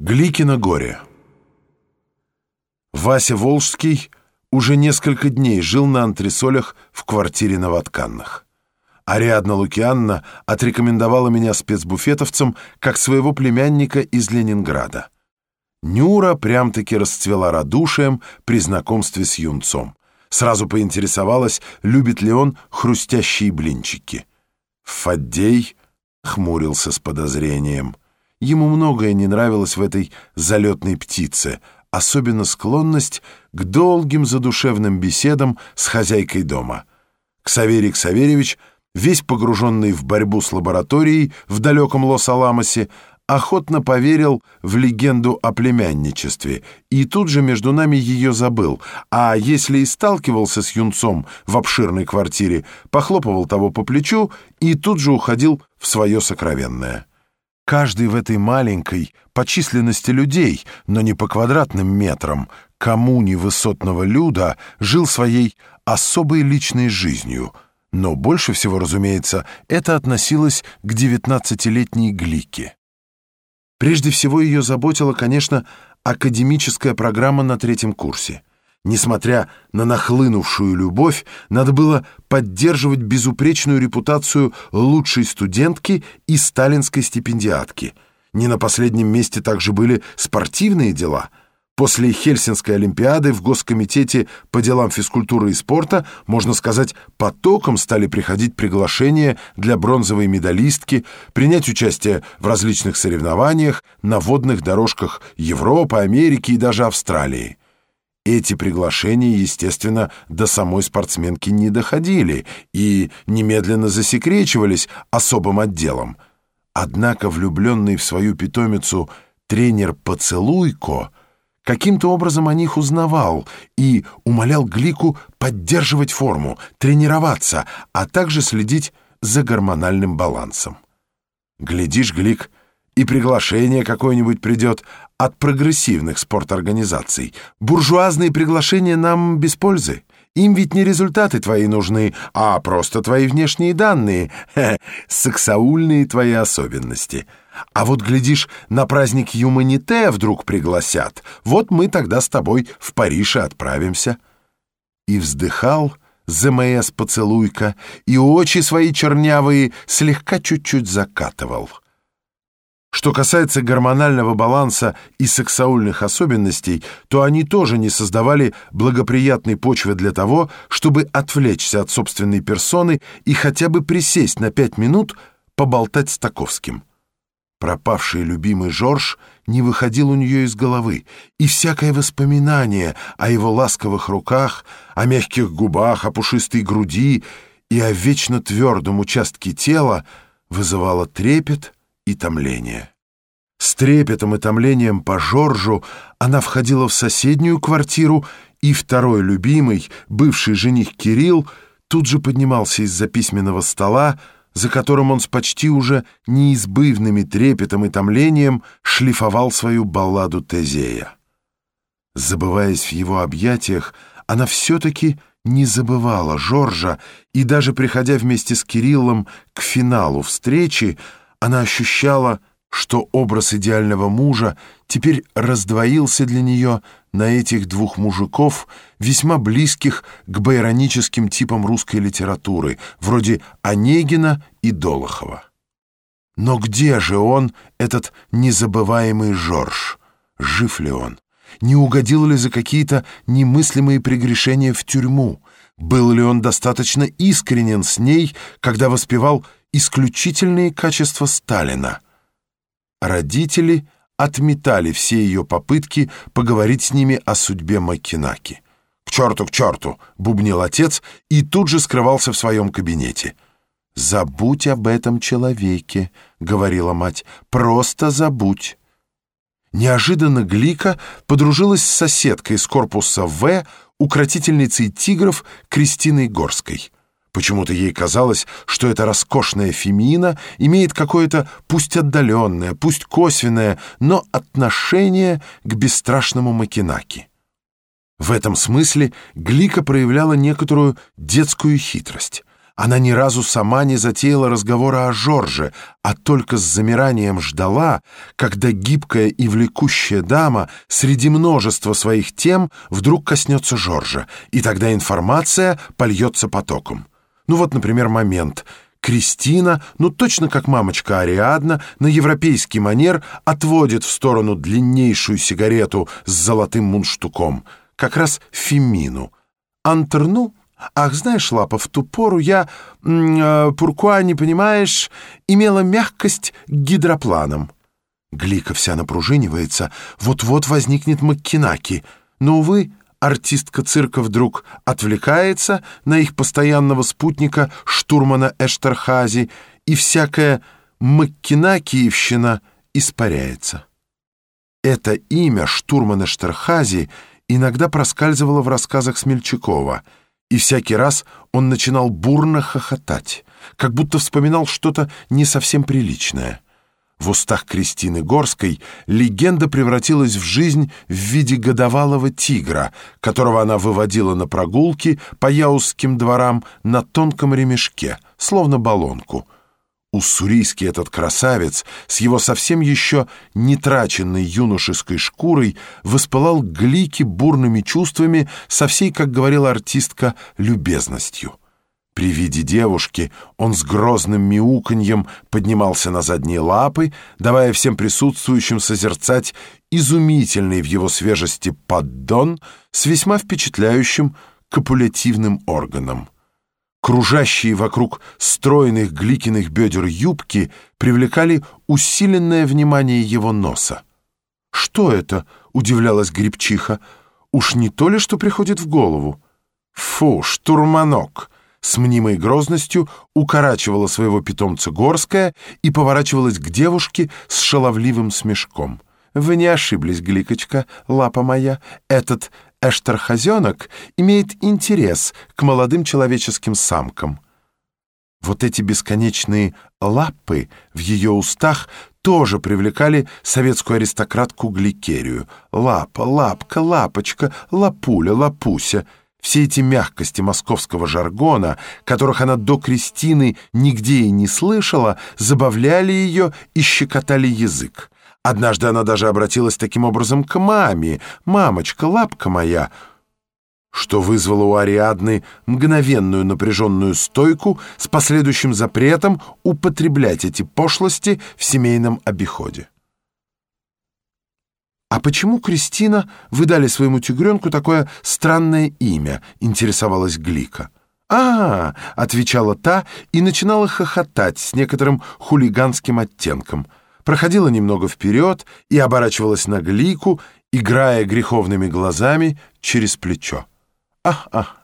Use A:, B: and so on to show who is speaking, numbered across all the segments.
A: Гликино горе. Вася Волжский уже несколько дней жил на антресолях в квартире Новотканных. Ариадна Лукианна отрекомендовала меня спецбуфетовцам как своего племянника из Ленинграда. Нюра прям-таки расцвела радушием при знакомстве с юнцом. Сразу поинтересовалась, любит ли он хрустящие блинчики. Фаддей хмурился с подозрением — Ему многое не нравилось в этой залетной птице, особенно склонность к долгим задушевным беседам с хозяйкой дома. Ксаверий Ксаверьевич, весь погруженный в борьбу с лабораторией в далеком Лос-Аламосе, охотно поверил в легенду о племянничестве и тут же между нами ее забыл, а если и сталкивался с юнцом в обширной квартире, похлопывал того по плечу и тут же уходил в свое сокровенное. Каждый в этой маленькой, по численности людей, но не по квадратным метрам, коммуне высотного люда жил своей особой личной жизнью. Но больше всего, разумеется, это относилось к девятнадцатилетней Глике. Прежде всего ее заботила, конечно, академическая программа на третьем курсе — Несмотря на нахлынувшую любовь, надо было поддерживать безупречную репутацию лучшей студентки и сталинской стипендиатки. Не на последнем месте также были спортивные дела. После Хельсинской олимпиады в Госкомитете по делам физкультуры и спорта, можно сказать, потоком стали приходить приглашения для бронзовой медалистки принять участие в различных соревнованиях на водных дорожках Европы, Америки и даже Австралии. Эти приглашения, естественно, до самой спортсменки не доходили и немедленно засекречивались особым отделом. Однако влюбленный в свою питомицу тренер Поцелуйко каким-то образом о них узнавал и умолял Глику поддерживать форму, тренироваться, а также следить за гормональным балансом. Глядишь, Глик, и приглашение какое-нибудь придет от прогрессивных спорторганизаций. Буржуазные приглашения нам без пользы. Им ведь не результаты твои нужны, а просто твои внешние данные, сексаульные твои особенности. А вот, глядишь, на праздник Юманите вдруг пригласят. Вот мы тогда с тобой в Париж и отправимся. И вздыхал ЗМС поцелуйка, и очи свои чернявые слегка чуть-чуть закатывал. Что касается гормонального баланса и сексуальных особенностей, то они тоже не создавали благоприятной почвы для того, чтобы отвлечься от собственной персоны и хотя бы присесть на пять минут поболтать с Таковским. Пропавший любимый Жорж не выходил у нее из головы, и всякое воспоминание о его ласковых руках, о мягких губах, о пушистой груди и о вечно твердом участке тела вызывало трепет — и томление. С трепетом и томлением по Жоржу она входила в соседнюю квартиру, и второй любимый, бывший жених Кирилл, тут же поднимался из-за письменного стола, за которым он с почти уже неизбывными трепетом и томлением шлифовал свою балладу Тезея. Забываясь в его объятиях, она все-таки не забывала Жоржа, и даже приходя вместе с Кириллом к финалу встречи, она ощущала, что образ идеального мужа теперь раздвоился для нее на этих двух мужиков, весьма близких к байроническим типам русской литературы, вроде Онегина и Долохова. Но где же он, этот незабываемый Жорж? Жив ли он? Не угодил ли за какие-то немыслимые прегрешения в тюрьму? Был ли он достаточно искренен с ней, когда воспевал исключительные качества Сталина. Родители отметали все ее попытки поговорить с ними о судьбе Маккинаки. «К черту, к черту!» — бубнил отец и тут же скрывался в своем кабинете. «Забудь об этом человеке», — говорила мать, — «просто забудь». Неожиданно Глика подружилась с соседкой из корпуса В, укротительницей тигров Кристиной Горской. Почему-то ей казалось, что эта роскошная фемина имеет какое-то пусть отдаленное, пусть косвенное, но отношение к бесстрашному Макинаки. В этом смысле Глика проявляла некоторую детскую хитрость. Она ни разу сама не затеяла разговора о Жорже, а только с замиранием ждала, когда гибкая и влекущая дама среди множества своих тем вдруг коснется Жоржа, и тогда информация польется потоком. Ну вот, например, момент. Кристина, ну точно как мамочка Ариадна, на европейский манер отводит в сторону длиннейшую сигарету с золотым мундштуком, как раз Фемину. Антерну Ах, знаешь, Лапа, в ту пору я, э, Пуркуа, не понимаешь, имела мягкость к гидропланам. Глика вся напружинивается, вот-вот возникнет Маккинаки. Но, увы, артистка цирка вдруг отвлекается на их постоянного спутника, штурмана Эштерхази, и всякая Маккинакиевщина испаряется. Это имя штурмана Эштерхази иногда проскальзывало в рассказах Смельчакова — и всякий раз он начинал бурно хохотать, как будто вспоминал что-то не совсем приличное. В устах Кристины Горской легенда превратилась в жизнь в виде годовалого тигра, которого она выводила на прогулки по яузским дворам на тонком ремешке, словно баллонку — Уссурийский этот красавец с его совсем еще не траченной юношеской шкурой воспылал глики бурными чувствами со всей, как говорила артистка, любезностью. При виде девушки он с грозным мяуканьем поднимался на задние лапы, давая всем присутствующим созерцать изумительный в его свежести поддон с весьма впечатляющим копулятивным органом. Кружащие вокруг стройных гликиных бедер юбки привлекали усиленное внимание его носа. «Что это?» — удивлялась Грибчиха. «Уж не то ли, что приходит в голову?» «Фу, штурманок!» С мнимой грозностью укорачивала своего питомца Горская и поворачивалась к девушке с шаловливым смешком. «Вы не ошиблись, Гликочка, лапа моя. Этот эштерхозенок имеет интерес к молодым человеческим самкам. Вот эти бесконечные лапы в ее устах тоже привлекали советскую аристократку Гликерию. Лапа, лапка, лапочка, лапуля, лапуся. Все эти мягкости московского жаргона, которых она до Кристины нигде и не слышала, забавляли ее и щекотали язык. Однажды она даже обратилась таким образом к маме. «Мамочка, лапка моя!» что вызвало у Ариадны мгновенную напряженную стойку с последующим запретом употреблять эти пошлости в семейном обиходе. «А почему, Кристина, вы дали своему тигренку такое странное имя?» — интересовалась Глика. «А, -а — отвечала та и начинала хохотать с некоторым хулиганским оттенком — проходила немного вперед и оборачивалась на Глику, играя греховными глазами через плечо. «Ах, ах,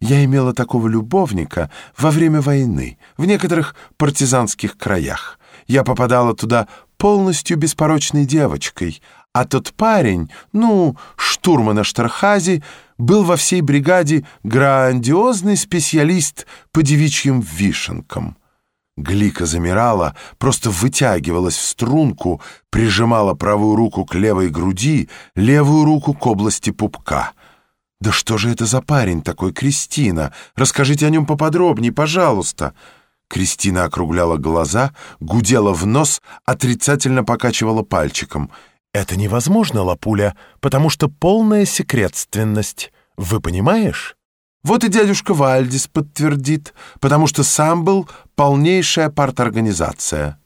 A: я имела такого любовника во время войны в некоторых партизанских краях. Я попадала туда полностью беспорочной девочкой, а тот парень, ну, штурман Аштерхази, был во всей бригаде грандиозный специалист по девичьим вишенкам. Глика замирала, просто вытягивалась в струнку, прижимала правую руку к левой груди, левую руку к области пупка. «Да что же это за парень такой, Кристина? Расскажите о нем поподробнее, пожалуйста!» Кристина округляла глаза, гудела в нос, отрицательно покачивала пальчиком. «Это невозможно, Лапуля, потому что полная секретственность. Вы понимаешь?» Вот и дядюшка Вальдис подтвердит, потому что сам был полнейшая парторганизация.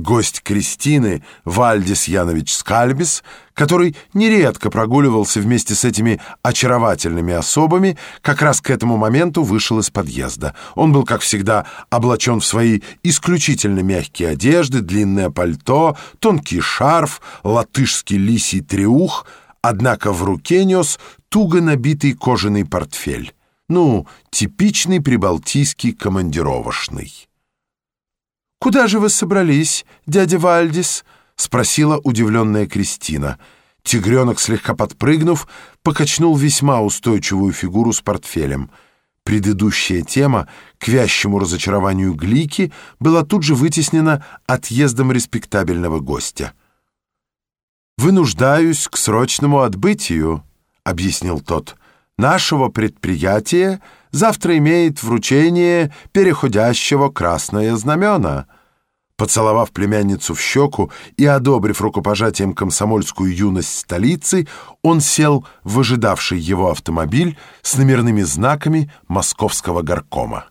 A: Гость Кристины, Вальдис Янович Скальбис, который нередко прогуливался вместе с этими очаровательными особами, как раз к этому моменту вышел из подъезда. Он был, как всегда, облачен в свои исключительно мягкие одежды, длинное пальто, тонкий шарф, латышский лисий треух — однако в руке нес туго набитый кожаный портфель. Ну, типичный прибалтийский командировочный. «Куда же вы собрались, дядя Вальдис?» — спросила удивленная Кристина. Тигренок, слегка подпрыгнув, покачнул весьма устойчивую фигуру с портфелем. Предыдущая тема, к вящему разочарованию Глики, была тут же вытеснена отъездом респектабельного гостя. «Вынуждаюсь к срочному отбытию», — объяснил тот. нашего предприятия завтра имеет вручение переходящего красное знамена». Поцеловав племянницу в щеку и одобрив рукопожатием комсомольскую юность столицы, он сел в ожидавший его автомобиль с номерными знаками московского горкома.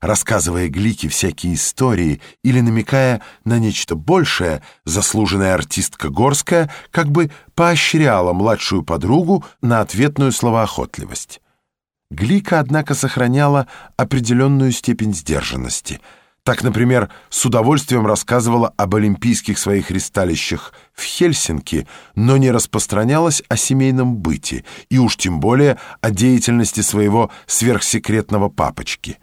A: Рассказывая Глике всякие истории или намекая на нечто большее, заслуженная артистка Горская как бы поощряла младшую подругу на ответную словоохотливость. Глика, однако, сохраняла определенную степень сдержанности — так, например, с удовольствием рассказывала об олимпийских своих ристалищах в Хельсинки, но не распространялась о семейном быте и уж тем более о деятельности своего сверхсекретного папочки.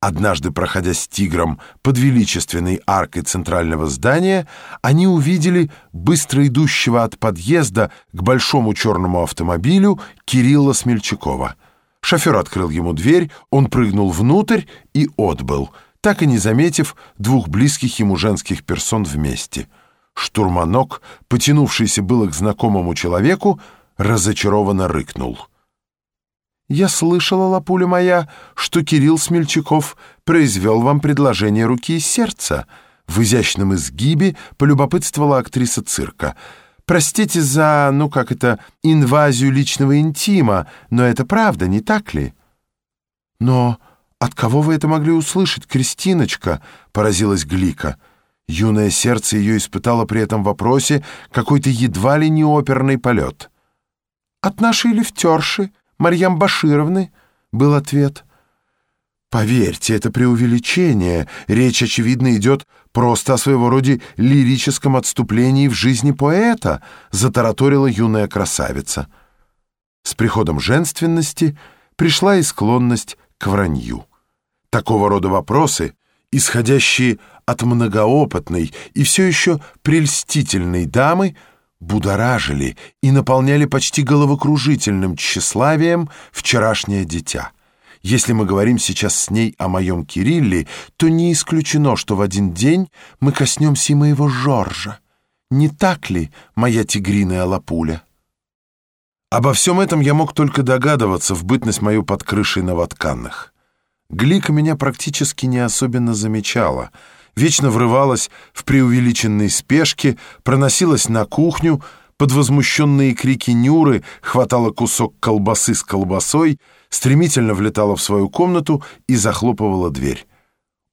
A: Однажды, проходя с тигром под величественной аркой центрального здания, они увидели быстро идущего от подъезда к большому черному автомобилю Кирилла Смельчакова. Шофер открыл ему дверь, он прыгнул внутрь и отбыл — так и не заметив двух близких ему женских персон вместе. Штурманок, потянувшийся было к знакомому человеку, разочарованно рыкнул. «Я слышала, лапуля моя, что Кирилл Смельчаков произвел вам предложение руки и сердца», в изящном изгибе полюбопытствовала актриса цирка. «Простите за, ну как это, инвазию личного интима, но это правда, не так ли?» «Но «От кого вы это могли услышать, Кристиночка?» — поразилась Глика. Юное сердце ее испытало при этом вопросе какой-то едва ли не оперный полет. «От нашей лифтерши, Марьям Башировны», — был ответ. «Поверьте, это преувеличение. Речь, очевидно, идет просто о своего рода лирическом отступлении в жизни поэта», — затараторила юная красавица. С приходом женственности пришла и склонность к вранью. Такого рода вопросы, исходящие от многоопытной и все еще прельстительной дамы, будоражили и наполняли почти головокружительным тщеславием вчерашнее дитя. Если мы говорим сейчас с ней о моем Кирилле, то не исключено, что в один день мы коснемся и моего Жоржа. Не так ли, моя тигриная лапуля? Обо всем этом я мог только догадываться в бытность мою под крышей новотканных. Глика меня практически не особенно замечала. Вечно врывалась в преувеличенной спешке, проносилась на кухню, под возмущенные крики Нюры хватала кусок колбасы с колбасой, стремительно влетала в свою комнату и захлопывала дверь.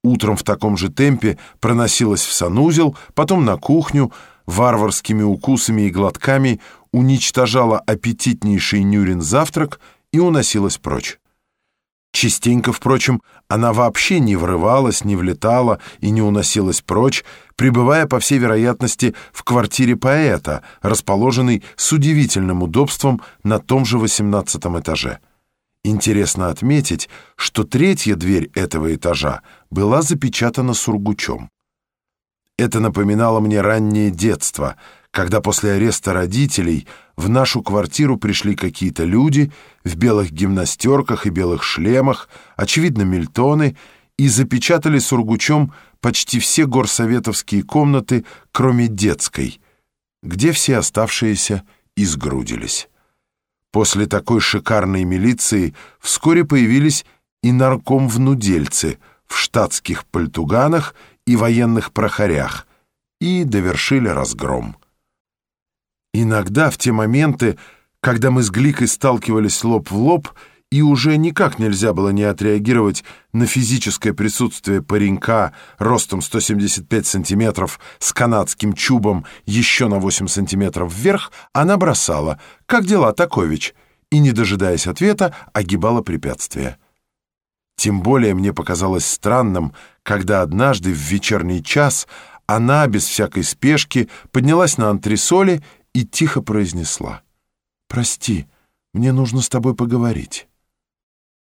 A: Утром в таком же темпе проносилась в санузел, потом на кухню, варварскими укусами и глотками уничтожала аппетитнейший Нюрин завтрак и уносилась прочь. Частенько, впрочем, она вообще не врывалась, не влетала и не уносилась прочь, пребывая, по всей вероятности, в квартире поэта, расположенной с удивительным удобством на том же восемнадцатом этаже. Интересно отметить, что третья дверь этого этажа была запечатана сургучом. Это напоминало мне раннее детство — когда после ареста родителей в нашу квартиру пришли какие-то люди в белых гимнастерках и белых шлемах, очевидно, мильтоны, и запечатали сургучом почти все горсоветовские комнаты, кроме детской, где все оставшиеся изгрудились. После такой шикарной милиции вскоре появились и наркомвнудельцы в штатских пальтуганах и военных прохорях и довершили разгром. Иногда в те моменты, когда мы с Гликой сталкивались лоб в лоб, и уже никак нельзя было не отреагировать на физическое присутствие паренька ростом 175 сантиметров с канадским чубом еще на 8 сантиметров вверх, она бросала «Как дела, Такович?» и, не дожидаясь ответа, огибала препятствие. Тем более мне показалось странным, когда однажды в вечерний час она, без всякой спешки, поднялась на антресоли и тихо произнесла. «Прости, мне нужно с тобой поговорить».